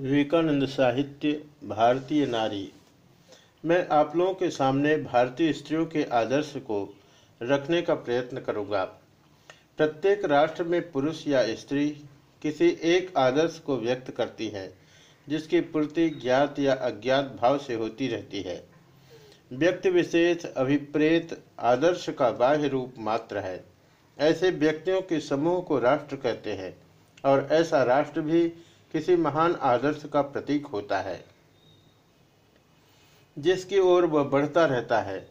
विवेकानंद साहित्य, भारतीय नारी। मैं आप लोगों के सामने भारतीय स्त्रियों के आदर्श को रखने का प्रयत्न करूँगा। प्रत्येक राष्ट्र में पुरुष या स्त्री किसी एक आदर्श को व्यक्त करती है, जिसकी पूर्ति ज्ञात या अज्ञात भाव से होती रहती है। व्यक्ति विशेष, अभिप्रेत, आदर्श का बाह्य रूप मात्र है। ऐसे व्यक्तियों के समूह को राष्ट्र कहते हैं, और ऐसा राष्ट्र भी किसी महान आदर्श का प्रतीक होता है। जिसकी ओर वह बढ़ता रहता है।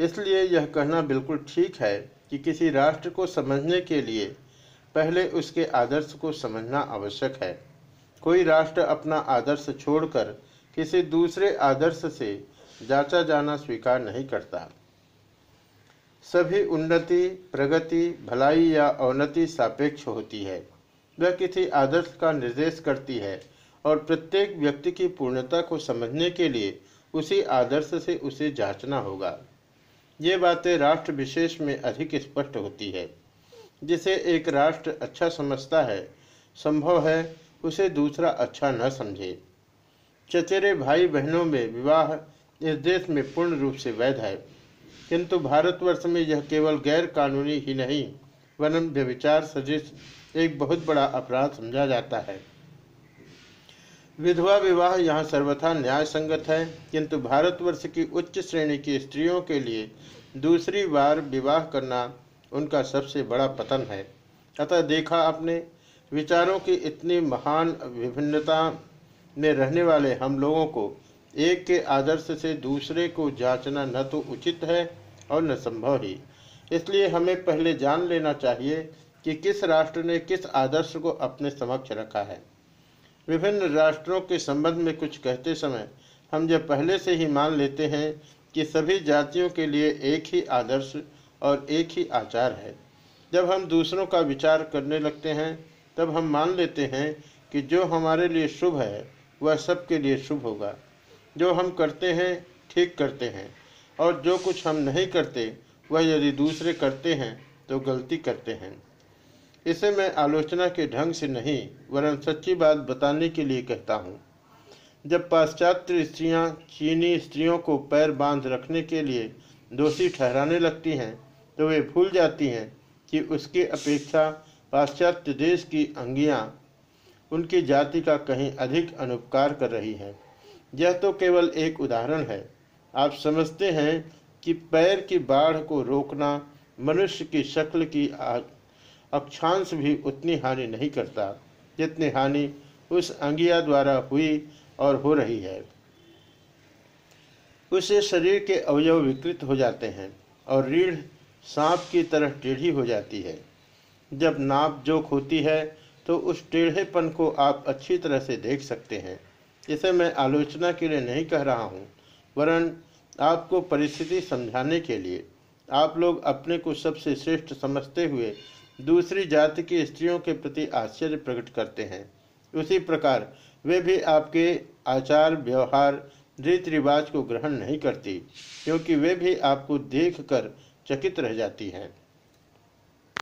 इसलिए यह कहना बिल्कुल ठीक है कि किसी राष्ट्र को समझने के लिए पहले उसके आदर्श को समझना आवश्यक है। कोई राष्ट्र अपना आदर्श छोड़कर किसी दूसरे आदर्श से जांचा जाना स्वीकार नहीं करता। सभी उन्नति, प्रगति, भलाई या अवनति सापेक्ष होती है। वह किसी आदर्श का निर्देश करती है और प्रत्येक व्यक्ति की पूर्णता को समझने के लिए उसी आदर्श से उसे जांचना होगा। ये बातें राष्ट्र विशेष में अधिक स्पष्ट होती है। जिसे एक राष्ट्र अच्छा समझता है, संभव है उसे दूसरा अच्छा न समझे। चचेरे भाई बहनों में विवाह इस देश में पूर्ण रूप से वैध है। किंतु भारतवर्ष में यह केवल गैर कानूनी ही नहीं, वरन व्यविचार सदृश एक बहुत बड़ा अपराध समझा जाता है। विधवा विवाह यहाँ सर्वथा न्याय संगत है, किंतु भारतवर्ष की उच्च श्रेणी की स्त्रियों के लिए दूसरी बार विवाह करना उनका सबसे बड़ा पतन है। अतः देखा आपने, विचारों की इतनी महान विभिन्नता में रहने वाले हम लोगों को एक के आदर्श से दूसरे को जांचना न तो उचित है और न संभव ही। इसलिए हमें पहले जान लेना चाहिए कि किस राष्ट्र ने किस आदर्श को अपने समक्ष रखा है। विभिन्न राष्ट्रों के संबंध में कुछ कहते समय हम जब पहले से ही मान लेते हैं कि सभी जातियों के लिए एक ही आदर्श और एक ही आचार है, जब हम दूसरों का विचार करने लगते हैं, तब हम मान लेते हैं कि जो हमारे लिए शुभ है, वह सबके लिए शुभ होगा। जो हम करते हैं, ठीक करते हैं, और जो कुछ हम नहीं करते, वह यदि दूसरे करते हैं तो गलती करते हैं। इसे मैं आलोचना के ढंग से नहीं, वरन सच्ची बात बताने के लिए कहता हूँ। जब पाश्चात्य स्त्रियाँ चीनी स्त्रियों को पैर बाँध रखने के लिए दोषी ठहराने लगती हैं तो वे भूल जाती हैं कि उसकी अपेक्षा पाश्चात्य देश की अंगियाँ उनकी जाति का कहीं अधिक अनुपकार कर रही हैं। यह तो केवल एक उदाहरण है। आप समझते हैं कि पैर की बाढ़ को रोकना मनुष्य की शक्ल की अक्षांश भी उतनी हानि नहीं करता जितनी हानि उस अंगिया द्वारा हुई और हो रही है। उससे शरीर के अवयव विकृत हो जाते हैं और रीढ़ सांप की तरह टेढ़ी हो जाती है। जब नाप जोक होती है तो उस टेढ़ेपन को आप अच्छी तरह से देख सकते हैं। इसे मैं आलोचना के लिए नहीं कह रहा हूँ, वरन आपको परिस्थिति समझाने के लिए। आप लोग अपने को सबसे श्रेष्ठ समझते हुए दूसरी जाति की स्त्रियों के प्रति आश्चर्य प्रकट करते हैं। उसी प्रकार, वे भी आपके आचार, व्यवहार रीति रिवाज को ग्रहण नहीं करती, क्योंकि वे भी आपको देखकर चकित रह जाती हैं।